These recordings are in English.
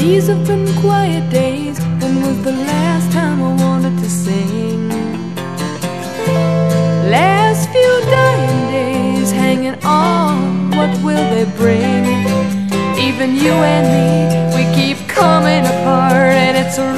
These have been quiet days. When was the last time I wanted to sing? Last few dying days, hanging on. What will they bring? Even you and me, we keep coming apart, and it's a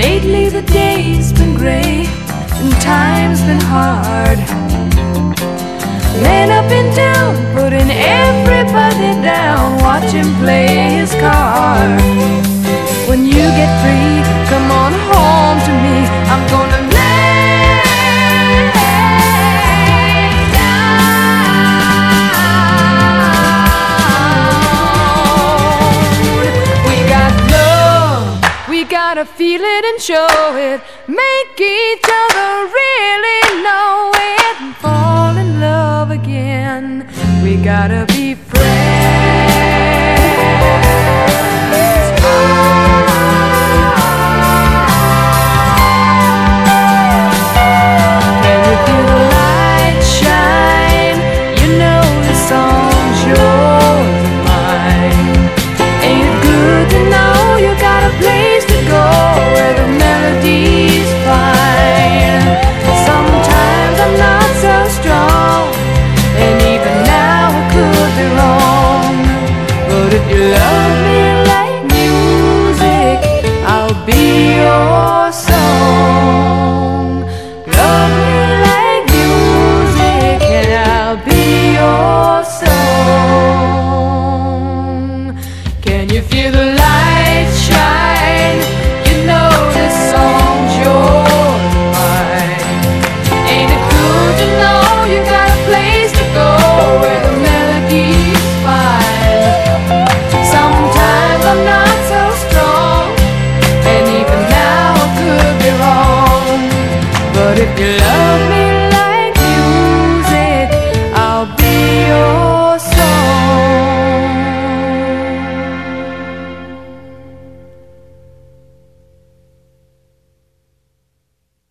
Lately the day's been grey and time's been hard. Men up and down, putting everybody. gotta feel it and show it. Make each other really know it and fall in love again. We gotta if you love